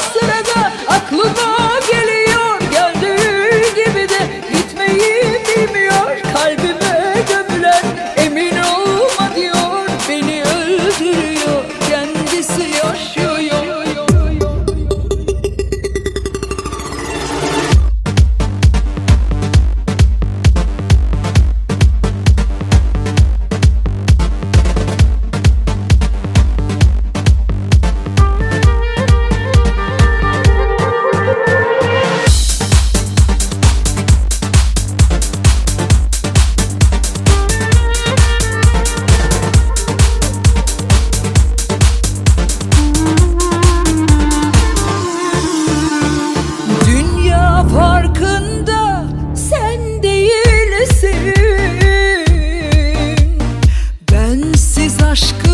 sırada aşkı